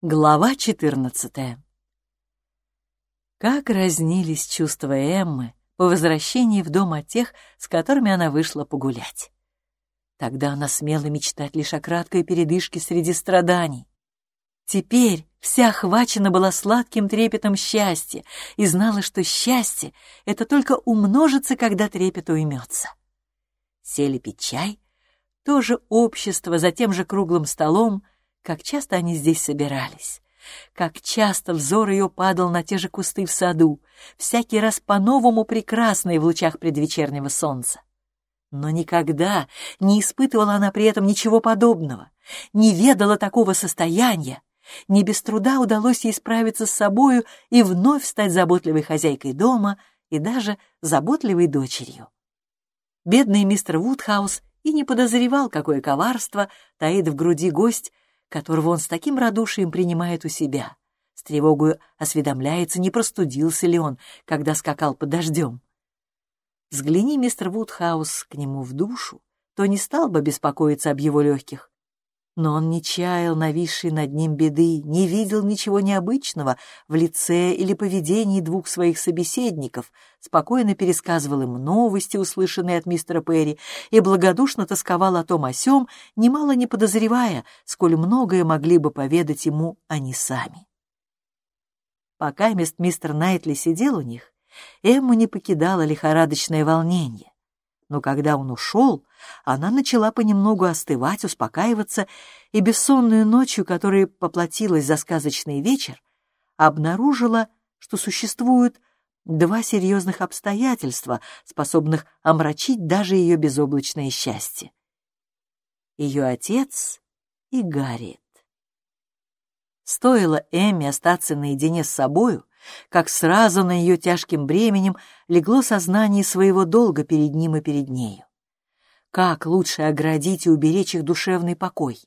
Глава 14 Как разнились чувства Эммы по возвращении в дом от тех, с которыми она вышла погулять. Тогда она смела мечтать лишь о краткой передышке среди страданий. Теперь вся охвачена была сладким трепетом счастья и знала, что счастье — это только умножится, когда трепет уймется. Сели пить чай, тоже общество за тем же круглым столом — как часто они здесь собирались. Как часто взор ее падал на те же кусты в саду, всякий раз по-новому прекрасные в лучах предвечернего солнца. Но никогда не испытывала она при этом ничего подобного, не ведала такого состояния, не без труда удалось ей справиться с собою и вновь стать заботливой хозяйкой дома и даже заботливой дочерью. Бедный мистер Вудхаус и не подозревал, какое коварство таит в груди гость, которого он с таким радушием принимает у себя. С тревогой осведомляется, не простудился ли он, когда скакал под дождем. Взгляни, мистер Вудхаус, к нему в душу, то не стал бы беспокоиться об его легких. Но он не чаял нависшей над ним беды, не видел ничего необычного в лице или поведении двух своих собеседников, спокойно пересказывал им новости, услышанные от мистера Перри, и благодушно тосковал о том о сём, немало не подозревая, сколь многое могли бы поведать ему они сами. Пока мистер Найтли сидел у них, Эмму не покидало лихорадочное волнение но когда он ушел, она начала понемногу остывать, успокаиваться, и бессонную ночью, которая поплатилась за сказочный вечер, обнаружила, что существуют два серьезных обстоятельства, способных омрачить даже ее безоблачное счастье. Ее отец и Гарриет. Стоило Эмми остаться наедине с собою, как сразу на ее тяжким бременем легло сознание своего долга перед ним и перед нею. Как лучше оградить и уберечь их душевный покой?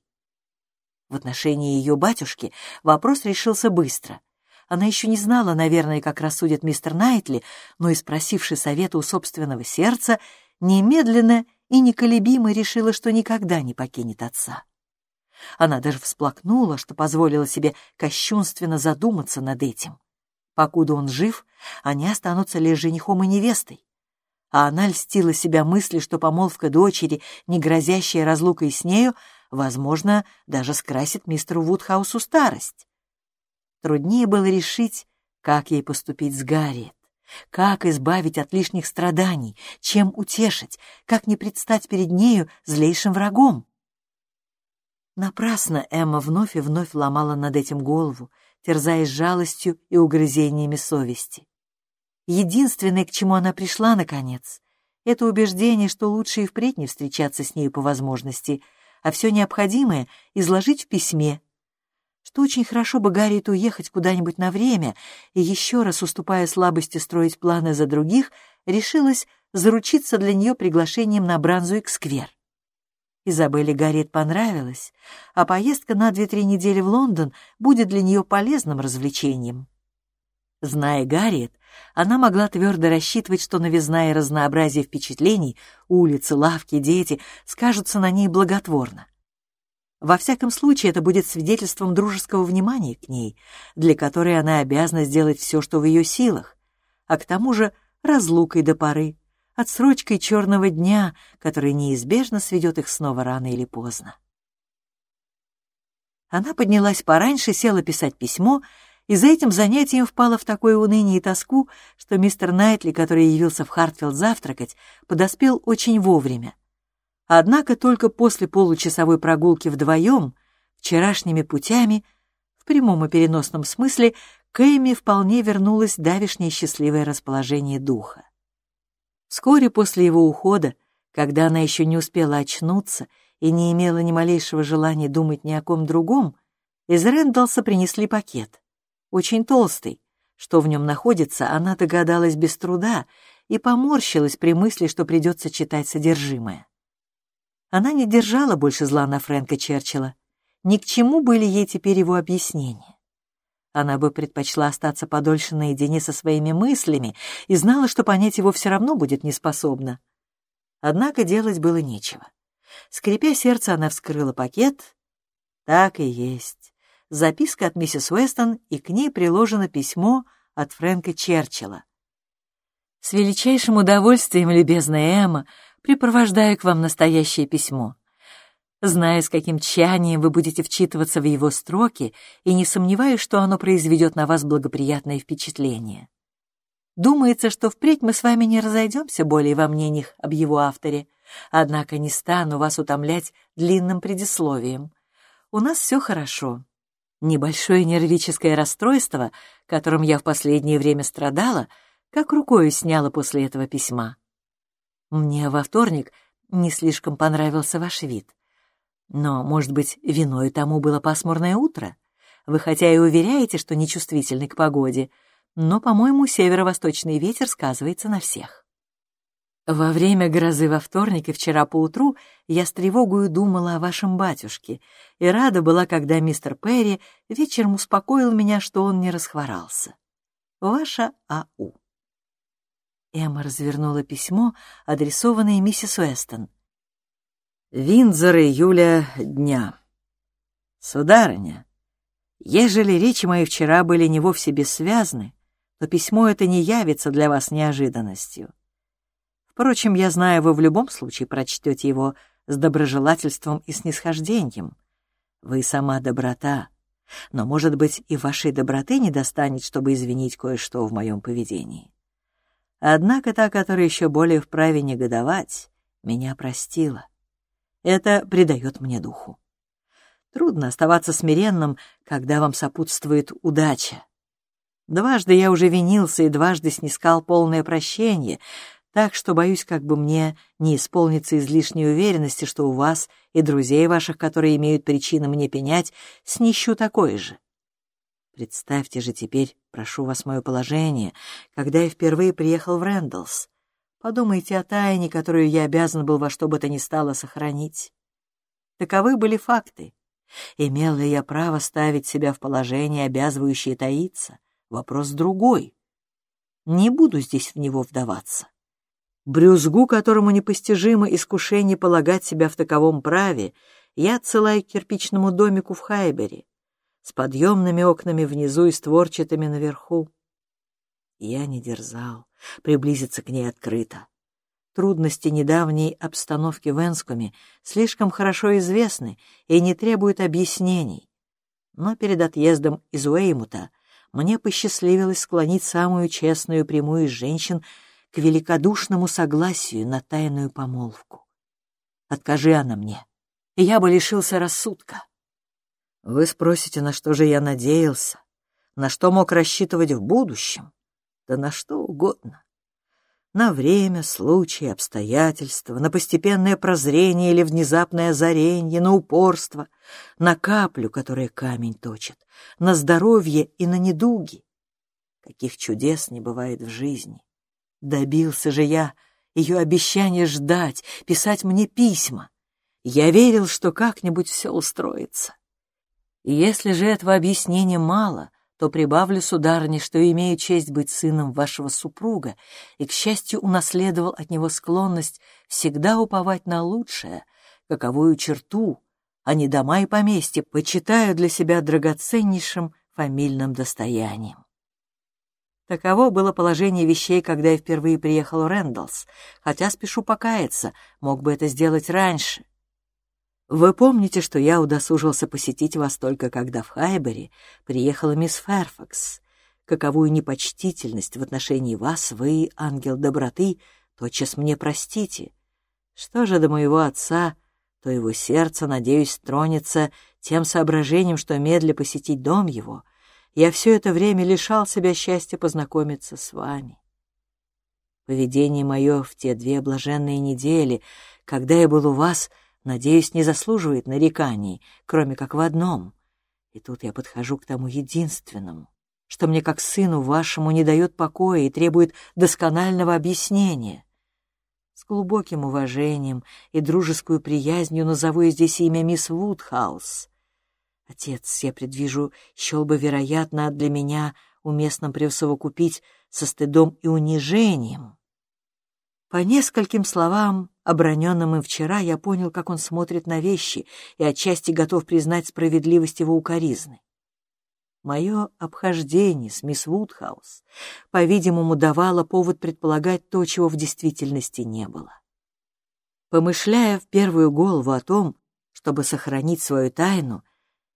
В отношении ее батюшки вопрос решился быстро. Она еще не знала, наверное, как рассудит мистер Найтли, но и спросивши совета у собственного сердца, немедленно и неколебимо решила, что никогда не покинет отца. Она даже всплакнула, что позволила себе кощунственно задуматься над этим. Покуда он жив, они останутся лишь женихом и невестой. А она льстила себя мысли, что помолвка дочери, не грозящая разлукой с нею, возможно, даже скрасит мистеру Вудхаусу старость. Труднее было решить, как ей поступить с Гарриет, как избавить от лишних страданий, чем утешить, как не предстать перед нею злейшим врагом. Напрасно Эмма вновь и вновь ломала над этим голову, терзаясь жалостью и угрызениями совести. Единственное, к чему она пришла, наконец, это убеждение, что лучше и впредь не встречаться с нею по возможности, а все необходимое изложить в письме, что очень хорошо бы Гарриет уехать куда-нибудь на время и еще раз, уступая слабости строить планы за других, решилась заручиться для нее приглашением на Бранзуик-сквер. Изабелле Гарриет понравилось, а поездка на две-три недели в Лондон будет для нее полезным развлечением. Зная Гарриет, она могла твердо рассчитывать, что новизна и разнообразие впечатлений, улицы, лавки, дети скажутся на ней благотворно. Во всяком случае, это будет свидетельством дружеского внимания к ней, для которой она обязана сделать все, что в ее силах, а к тому же разлукой до поры, отсрочкой черного дня, который неизбежно сведет их снова рано или поздно. Она поднялась пораньше, села писать письмо, и за этим занятием впала в такое уныние и тоску, что мистер Найтли, который явился в Хартфилд завтракать, подоспел очень вовремя. Однако только после получасовой прогулки вдвоем, вчерашними путями, в прямом и переносном смысле, к Эми вполне вернулось давишнее счастливое расположение духа. Вскоре после его ухода, когда она еще не успела очнуться и не имела ни малейшего желания думать ни о ком другом, из Рэндалса принесли пакет. Очень толстый. Что в нем находится, она догадалась без труда и поморщилась при мысли, что придется читать содержимое. Она не держала больше зла на Фрэнка Черчилла. Ни к чему были ей теперь его объяснения. Она бы предпочла остаться подольше наедине со своими мыслями и знала, что понять его все равно будет неспособна. Однако делать было нечего. Скрипя сердце, она вскрыла пакет. Так и есть. записка от миссис Уэстон, и к ней приложено письмо от Фрэнка Черчилла. «С величайшим удовольствием, любезная Эмма, припровождаю к вам настоящее письмо. Знаю, с каким тщанием вы будете вчитываться в его строки, и не сомневаюсь, что оно произведет на вас благоприятное впечатление. Думается, что впредь мы с вами не разойдемся более во мнениях об его авторе, однако не стану вас утомлять длинным предисловием. У нас все хорошо. Небольшое нервическое расстройство, которым я в последнее время страдала, как рукою сняла после этого письма. Мне во вторник не слишком понравился ваш вид. Но, может быть, виной тому было пасмурное утро? Вы хотя и уверяете, что нечувствительны к погоде, но, по-моему, северо-восточный ветер сказывается на всех. Во время грозы во вторник и вчера поутру я с тревогою думала о вашем батюшке и рада была, когда мистер Перри вечером успокоил меня, что он не расхворался. Ваша А.У. Эмма развернула письмо, адресованное миссис Уэстон. «Виндзор июля дня. Сударыня, ежели речи мои вчера были не вовсе бессвязны, то письмо это не явится для вас неожиданностью. Впрочем, я знаю, вы в любом случае прочтете его с доброжелательством и снисхождением. Вы сама доброта, но, может быть, и вашей доброты не достанет, чтобы извинить кое-что в моем поведении. Однако та, которая еще более вправе негодовать, меня простила. Это придает мне духу. Трудно оставаться смиренным, когда вам сопутствует удача. Дважды я уже винился и дважды снискал полное прощение, так что боюсь, как бы мне не исполниться излишней уверенности, что у вас и друзей ваших, которые имеют причины мне пенять, снищу такое же. Представьте же теперь, прошу вас, мое положение, когда я впервые приехал в Рэндаллс. Подумайте о тайне, которую я обязан был во что бы то ни стало сохранить. Таковы были факты. Имел ли я право ставить себя в положение, обязывающее таиться? Вопрос другой. Не буду здесь в него вдаваться. Брюзгу, которому непостижимо искушение полагать себя в таковом праве, я отсылаю к кирпичному домику в Хайбере с подъемными окнами внизу и створчатыми наверху. Я не дерзал приблизиться к ней открыто. Трудности недавней обстановки в Энскоме слишком хорошо известны и не требуют объяснений. Но перед отъездом из Уэймута мне посчастливилось склонить самую честную прямую из женщин к великодушному согласию на тайную помолвку. Откажи она мне, и я бы лишился рассудка. Вы спросите, на что же я надеялся, на что мог рассчитывать в будущем, да на что угодно на время, случай, обстоятельства, на постепенное прозрение или внезапное озарение, на упорство, на каплю, которая камень точит, на здоровье и на недуги. Каких чудес не бывает в жизни. Добился же я ее обещания ждать, писать мне письма. Я верил, что как-нибудь все устроится. И если же этого объяснения мало — то прибавлю, сударыне, что имею честь быть сыном вашего супруга и, к счастью, унаследовал от него склонность всегда уповать на лучшее, каковую черту, а не дома и поместья, почитаю для себя драгоценнейшим фамильным достоянием. Таково было положение вещей, когда я впервые приехал в Рэндаллс, хотя спешу покаяться, мог бы это сделать раньше. Вы помните, что я удосужился посетить вас только когда в Хайбере приехала мисс Ферфакс. Каковую непочтительность в отношении вас вы, ангел доброты, тотчас мне простите. Что же до моего отца, то его сердце, надеюсь, тронется тем соображением, что медля посетить дом его, я все это время лишал себя счастья познакомиться с вами. Поведение мое в те две блаженные недели, когда я был у вас — надеюсь, не заслуживает нареканий, кроме как в одном. И тут я подхожу к тому единственному, что мне как сыну вашему не дает покоя и требует досконального объяснения. С глубоким уважением и дружескую приязнью назову я здесь имя мисс Вудхаус. Отец, я предвижу, счел бы, вероятно, для меня уместным присовокупить со стыдом и унижением. По нескольким словам оброненным им вчера, я понял, как он смотрит на вещи и отчасти готов признать справедливость его укоризны. Мое обхождение с мисс Вудхаус, по-видимому, давало повод предполагать то, чего в действительности не было. Помышляя в первую голову о том, чтобы сохранить свою тайну,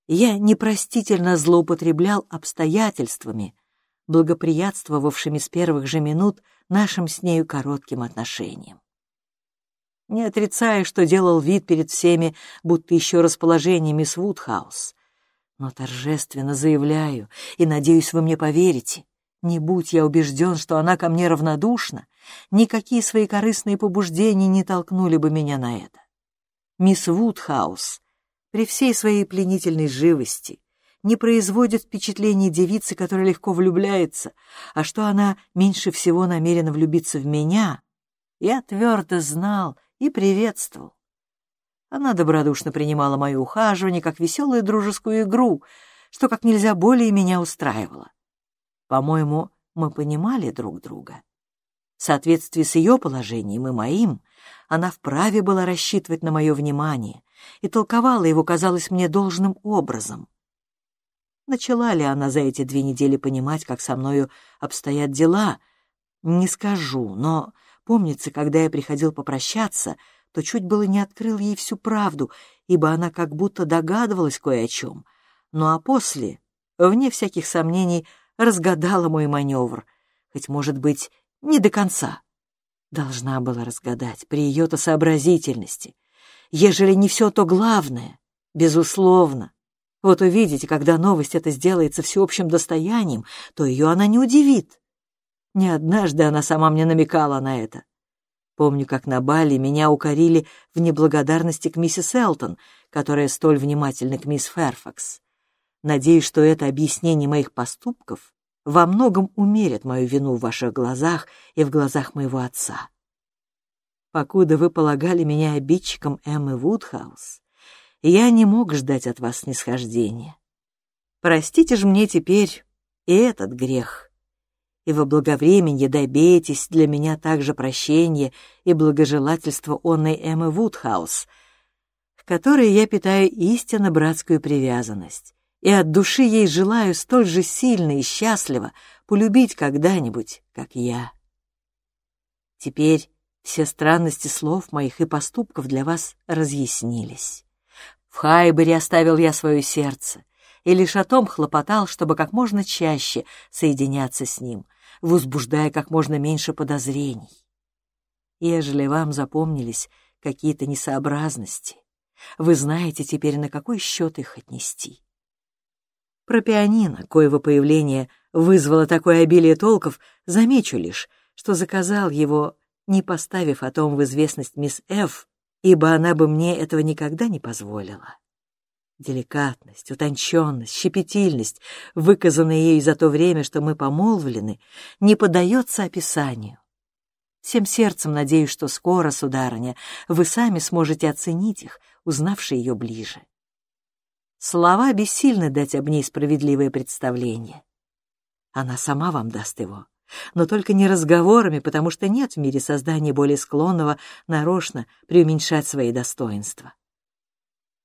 я непростительно злоупотреблял обстоятельствами, благоприятствовавшими с первых же минут нашим с нею коротким отношениям. Не отрицаю, что делал вид перед всеми, будто еще расположение мисс Вудхаус, но торжественно заявляю, и надеюсь, вы мне поверите, не будь я убежден, что она ко мне равнодушна, никакие свои корыстные побуждения не толкнули бы меня на это. Мисс Вудхаус при всей своей пленительной живости не производит впечатления девицы, которая легко влюбляется, а что она меньше всего намерена влюбиться в меня, я твердо знал и приветствовал. Она добродушно принимала мое ухаживание как веселую дружескую игру, что как нельзя более меня устраивало. По-моему, мы понимали друг друга. В соответствии с ее положением и моим, она вправе была рассчитывать на мое внимание и толковала его, казалось мне, должным образом. Начала ли она за эти две недели понимать, как со мною обстоят дела, не скажу, но, помнится, когда я приходил попрощаться — то чуть было не открыл ей всю правду, ибо она как будто догадывалась кое о чем. Ну а после, вне всяких сомнений, разгадала мой маневр, хоть, может быть, не до конца. Должна была разгадать при ее-то сообразительности. Ежели не все, то главное, безусловно. Вот увидите, когда новость эта сделается всеобщим достоянием, то ее она не удивит. Не однажды она сама мне намекала на это. Помню, как на бале меня укорили в неблагодарности к миссис Элтон, которая столь внимательна к мисс Ферфакс. Надеюсь, что это объяснение моих поступков во многом умерит мою вину в ваших глазах и в глазах моего отца. Покуда вы полагали меня обидчиком Эммы Вудхаус, я не мог ждать от вас снисхождения. Простите же мне теперь и этот грех и во благовременье добейтесь для меня также прощения и благожелательства онной Эммы Вудхаус, к которой я питаю истинно братскую привязанность, и от души ей желаю столь же сильно и счастливо полюбить когда-нибудь, как я. Теперь все странности слов моих и поступков для вас разъяснились. В Хайбере оставил я свое сердце, и лишь о том хлопотал, чтобы как можно чаще соединяться с ним, возбуждая как можно меньше подозрений. Ежели вам запомнились какие-то несообразности, вы знаете теперь, на какой счет их отнести. Про пианино, коего появление вызвало такое обилие толков, замечу лишь, что заказал его, не поставив о том в известность мисс Ф., ибо она бы мне этого никогда не позволила. Деликатность, утонченность, щепетильность, выказанные ею за то время, что мы помолвлены, не поддается описанию. Всем сердцем надеюсь, что скоро, сударыня, вы сами сможете оценить их, узнавши ее ближе. Слова бессильны дать об ней справедливое представление. Она сама вам даст его, но только не разговорами, потому что нет в мире создания более склонного нарочно преуменьшать свои достоинства.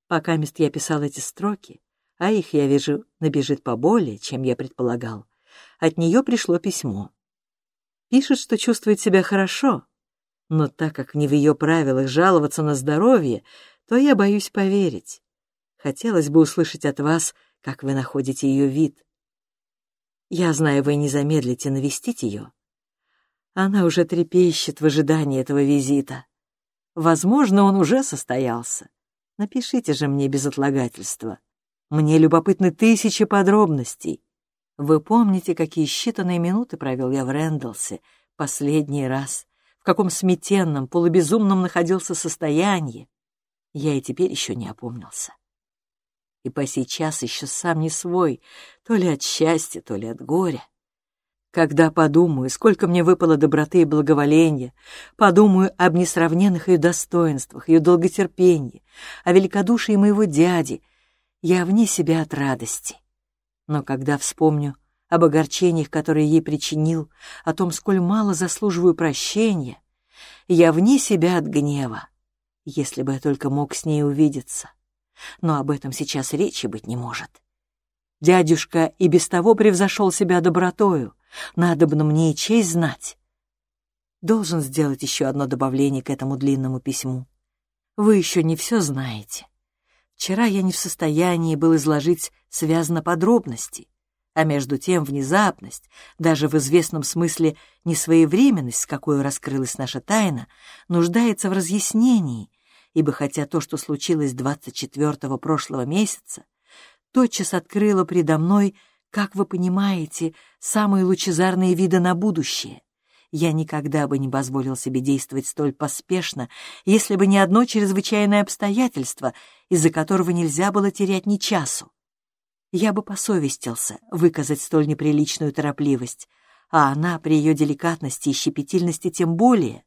Пока мест я писал эти строки, а их, я вижу, набежит поболее, чем я предполагал, от нее пришло письмо. Пишет, что чувствует себя хорошо, но так как не в ее правилах жаловаться на здоровье, то я боюсь поверить. Хотелось бы услышать от вас, как вы находите ее вид. Я знаю, вы не замедлите навестить ее. Она уже трепещет в ожидании этого визита. Возможно, он уже состоялся. Напишите же мне без отлагательства. Мне любопытны тысячи подробностей. Вы помните, какие считанные минуты провел я в Рэндалсе последний раз, в каком сметенном, полубезумном находился состоянии. Я и теперь еще не опомнился. И по сейчас еще сам не свой, то ли от счастья, то ли от горя. Когда подумаю, сколько мне выпало доброты и благоволения, подумаю об несравненных ее достоинствах, ее долготерпении, о великодушии моего дяди, я вне себя от радости. Но когда вспомню об огорчениях, которые ей причинил, о том, сколь мало заслуживаю прощения, я вне себя от гнева, если бы я только мог с ней увидеться. Но об этом сейчас речи быть не может. Дядюшка и без того превзошел себя добротою. Надобно мне и честь знать. Должен сделать еще одно добавление к этому длинному письму. Вы еще не все знаете. Вчера я не в состоянии был изложить связно подробности, а между тем внезапность, даже в известном смысле несвоевременность, с какой раскрылась наша тайна, нуждается в разъяснении, ибо хотя то, что случилось 24-го прошлого месяца, тотчас открыло предо мной, как вы понимаете, самые лучезарные виды на будущее. Я никогда бы не позволил себе действовать столь поспешно, если бы не одно чрезвычайное обстоятельство, из-за которого нельзя было терять ни часу. Я бы посовестился выказать столь неприличную торопливость, а она при ее деликатности и щепетильности тем более.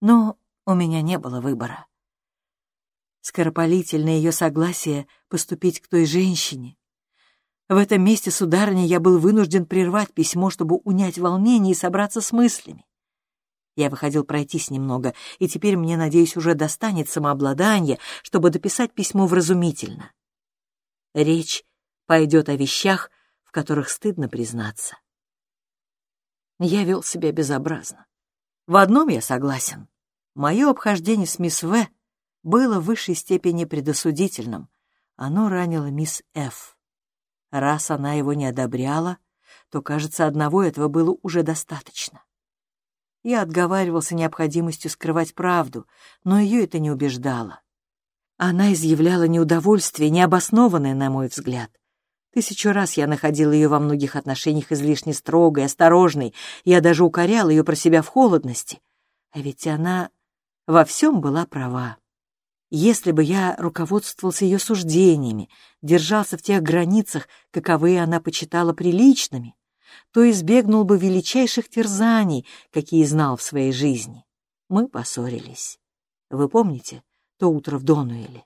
Но у меня не было выбора. Скоропалительное ее согласие поступить к той женщине. В этом месте, сударыня, я был вынужден прервать письмо, чтобы унять волнение и собраться с мыслями. Я выходил пройтись немного, и теперь мне, надеюсь, уже достанет самообладание, чтобы дописать письмо вразумительно. Речь пойдет о вещах, в которых стыдно признаться. Я вел себя безобразно. В одном я согласен. Мое обхождение с мисс В было в высшей степени предосудительным. Оно ранило мисс Ф. Раз она его не одобряла, то, кажется, одного этого было уже достаточно. Я отговаривался необходимостью скрывать правду, но ее это не убеждало. Она изъявляла неудовольствие, необоснованное, на мой взгляд. Тысячу раз я находил ее во многих отношениях излишне строгой, осторожной, я даже укорял ее про себя в холодности. А ведь она во всем была права. Если бы я руководствовался ее суждениями, держался в тех границах, каковые она почитала приличными, то избегнул бы величайших терзаний, какие знал в своей жизни. Мы поссорились. Вы помните то утро в Донуэле?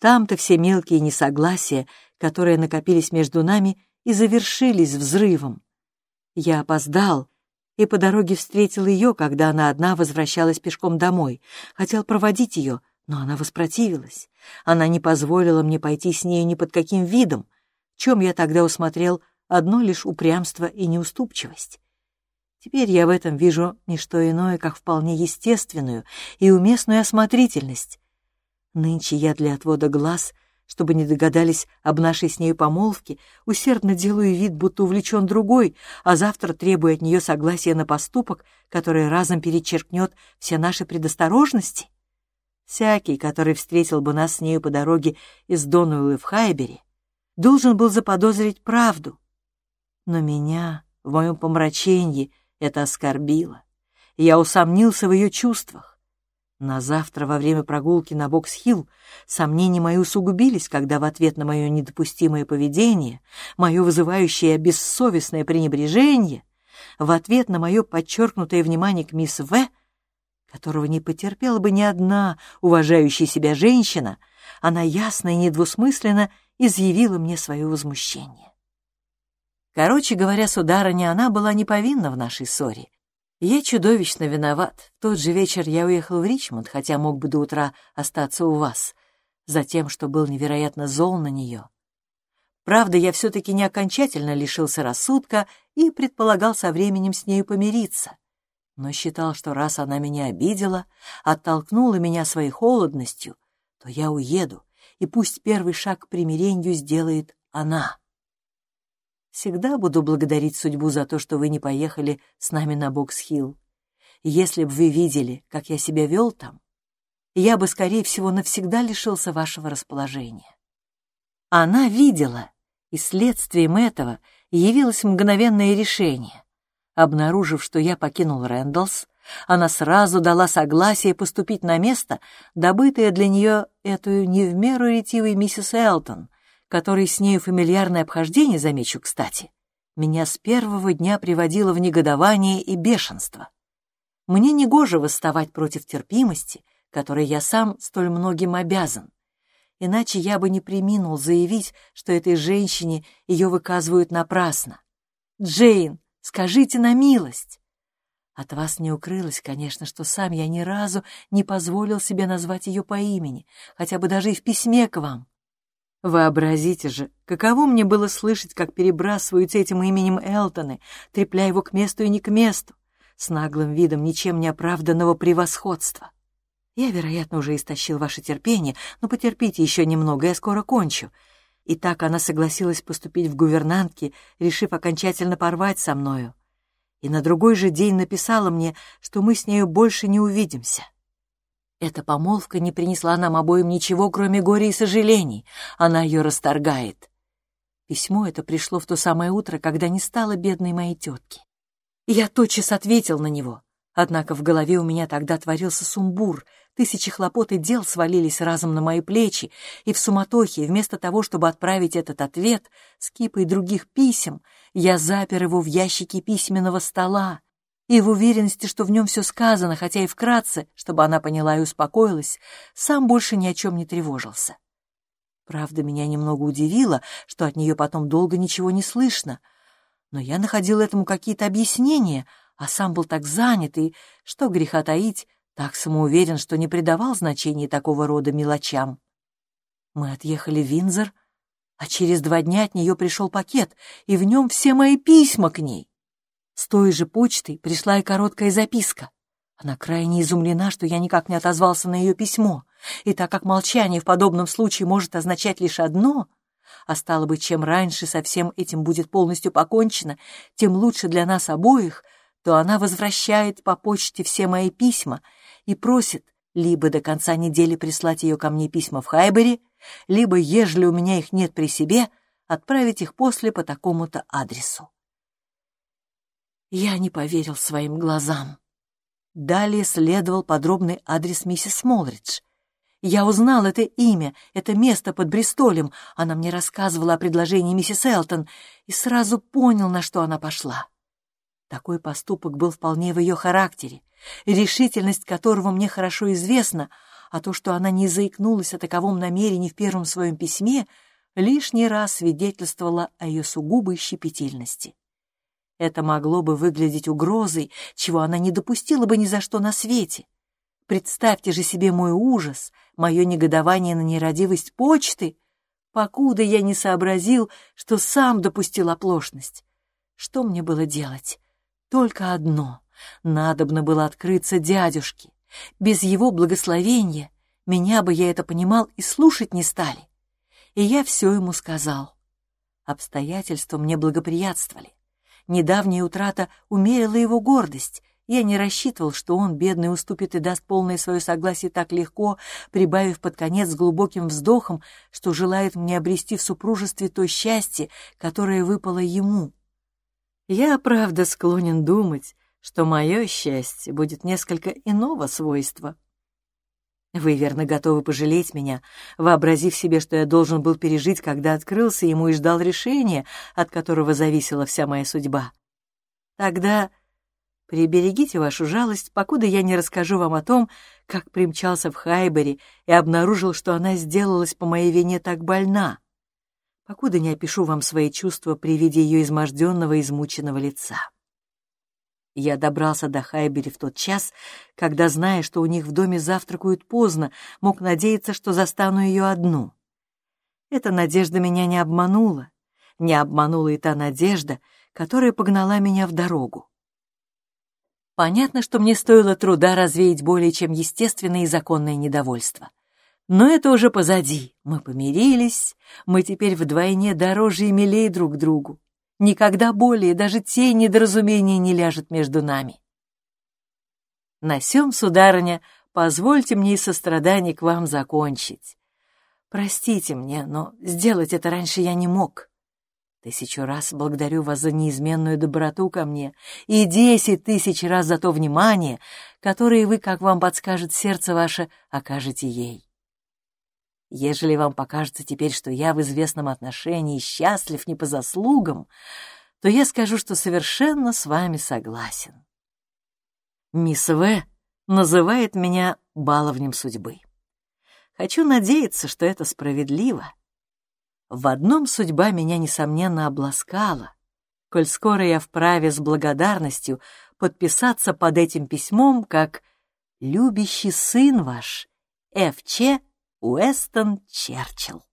Там-то все мелкие несогласия, которые накопились между нами, и завершились взрывом. Я опоздал и по дороге встретил ее, когда она одна возвращалась пешком домой. Хотел проводить ее, но она воспротивилась. Она не позволила мне пойти с нею ни под каким видом, чем я тогда усмотрел одно лишь упрямство и неуступчивость. Теперь я в этом вижу не что иное, как вполне естественную и уместную осмотрительность, Нынче я для отвода глаз, чтобы не догадались об нашей с ней помолвке, усердно делаю вид, будто увлечен другой, а завтра требую от нее согласия на поступок, который разом перечеркнет все наши предосторожности. Всякий, который встретил бы нас с нею по дороге из Донуэлла в Хайбери, должен был заподозрить правду. Но меня в моем помрачении это оскорбило. Я усомнился в ее чувствах. Назавтра во время прогулки на Бокс-Хилл сомнения мои усугубились, когда в ответ на мое недопустимое поведение, мое вызывающее бессовестное пренебрежение, в ответ на мое подчеркнутое внимание к мисс В., которого не потерпела бы ни одна уважающая себя женщина, она ясно и недвусмысленно изъявила мне свое возмущение. Короче говоря, сударыня, она была не повинна в нашей ссоре, я чудовищно виноват. В тот же вечер я уехал в Ричмонд, хотя мог бы до утра остаться у вас, за тем, что был невероятно зол на нее. Правда, я все-таки не окончательно лишился рассудка и предполагал со временем с нею помириться. Но считал, что раз она меня обидела, оттолкнула меня своей холодностью, то я уеду, и пусть первый шаг к примирению сделает она. Всегда буду благодарить судьбу за то, что вы не поехали с нами на Бокс-Хилл. Если бы вы видели, как я себя вел там, я бы, скорее всего, навсегда лишился вашего расположения. Она видела, и следствием этого явилось мгновенное решение. Обнаружив, что я покинул Рэндаллс, она сразу дала согласие поступить на место, добытое для нее эту не в меру ретивой миссис Элтон, который с нею фамильярное обхождение, замечу, кстати, меня с первого дня приводило в негодование и бешенство. Мне негоже восставать против терпимости, которой я сам столь многим обязан. Иначе я бы не приминул заявить, что этой женщине ее выказывают напрасно. «Джейн, скажите на милость!» От вас не укрылось, конечно, что сам я ни разу не позволил себе назвать ее по имени, хотя бы даже и в письме к вам. Вообразите же, каково мне было слышать, как перебрасываются этим именем Элтоны, трепля его к месту и не к месту, с наглым видом ничем не оправданного превосходства. Я, вероятно, уже истощил ваше терпение, но потерпите еще немного, я скоро кончу. И так она согласилась поступить в гувернантки, решив окончательно порвать со мною. И на другой же день написала мне, что мы с нею больше не увидимся. Эта помолвка не принесла нам обоим ничего, кроме горя и сожалений. Она ее расторгает. Письмо это пришло в то самое утро, когда не стало бедной моей тетки. Я тотчас ответил на него. Однако в голове у меня тогда творился сумбур, тысячи хлопот и дел свалились разом на мои плечи, и в суматохе, вместо того, чтобы отправить этот ответ с кипой других писем, я запер его в ящике письменного стола, и в уверенности, что в нем все сказано, хотя и вкратце, чтобы она поняла и успокоилась, сам больше ни о чем не тревожился. Правда, меня немного удивило, что от нее потом долго ничего не слышно, но я находил этому какие-то объяснения, а сам был так занят и, что греха таить, так самоуверен, что не придавал значения такого рода мелочам. Мы отъехали в Винзор, а через два дня от нее пришел пакет, и в нем все мои письма к ней. С той же почтой пришла и короткая записка. Она крайне изумлена, что я никак не отозвался на ее письмо, и так как молчание в подобном случае может означать лишь одно, а стало быть, чем раньше со всем этим будет полностью покончено, тем лучше для нас обоих, то она возвращает по почте все мои письма и просит либо до конца недели прислать ее ко мне письма в Хайбере, либо, ежели у меня их нет при себе, отправить их после по такому-то адресу. Я не поверил своим глазам. Далее следовал подробный адрес миссис Молридж. Я узнал это имя, это место под Бристолем. Она мне рассказывала о предложении миссис Элтон и сразу понял, на что она пошла. Такой поступок был вполне в ее характере, решительность которого мне хорошо известна, а то, что она не заикнулась о таковом намерении в первом своем письме, лишний раз свидетельствовало о ее сугубой щепетильности. Это могло бы выглядеть угрозой, чего она не допустила бы ни за что на свете. Представьте же себе мой ужас, мое негодование на нерадивость почты, покуда я не сообразил, что сам допустил оплошность. Что мне было делать? Только одно. Надобно было открыться дядюшке. Без его благословения меня бы, я это понимал, и слушать не стали. И я все ему сказал. Обстоятельства мне благоприятствовали. Недавняя утрата умерила его гордость. Я не рассчитывал, что он, бедный, уступит и даст полное свое согласие так легко, прибавив под конец с глубоким вздохом, что желает мне обрести в супружестве то счастье, которое выпало ему. Я, правда, склонен думать, что мое счастье будет несколько иного свойства. Вы, верно, готовы пожалеть меня, вообразив себе, что я должен был пережить, когда открылся ему и ждал решения, от которого зависела вся моя судьба. Тогда приберегите вашу жалость, покуда я не расскажу вам о том, как примчался в Хайбере и обнаружил, что она сделалась по моей вине так больна, покуда не опишу вам свои чувства при виде ее изможденного, измученного лица. Я добрался до Хайбери в тот час, когда, зная, что у них в доме завтракают поздно, мог надеяться, что застану ее одну. Эта надежда меня не обманула. Не обманула и та надежда, которая погнала меня в дорогу. Понятно, что мне стоило труда развеять более чем естественное и законное недовольство. Но это уже позади. Мы помирились, мы теперь вдвойне дороже и милее друг другу. Никогда более даже тень недоразумения не ляжет между нами. На сём, сударыня, позвольте мне и сострадание к вам закончить. Простите мне, но сделать это раньше я не мог. Тысячу раз благодарю вас за неизменную доброту ко мне и десять тысяч раз за то внимание, которое вы, как вам подскажет сердце ваше, окажете ей. Ежели вам покажется теперь, что я в известном отношении счастлив не по заслугам, то я скажу, что совершенно с вами согласен. Мисс В. называет меня баловнем судьбы. Хочу надеяться, что это справедливо. В одном судьба меня, несомненно, обласкала, коль скоро я вправе с благодарностью подписаться под этим письмом как «любящий сын ваш, Ф.Ч. Уэстон Черчилл.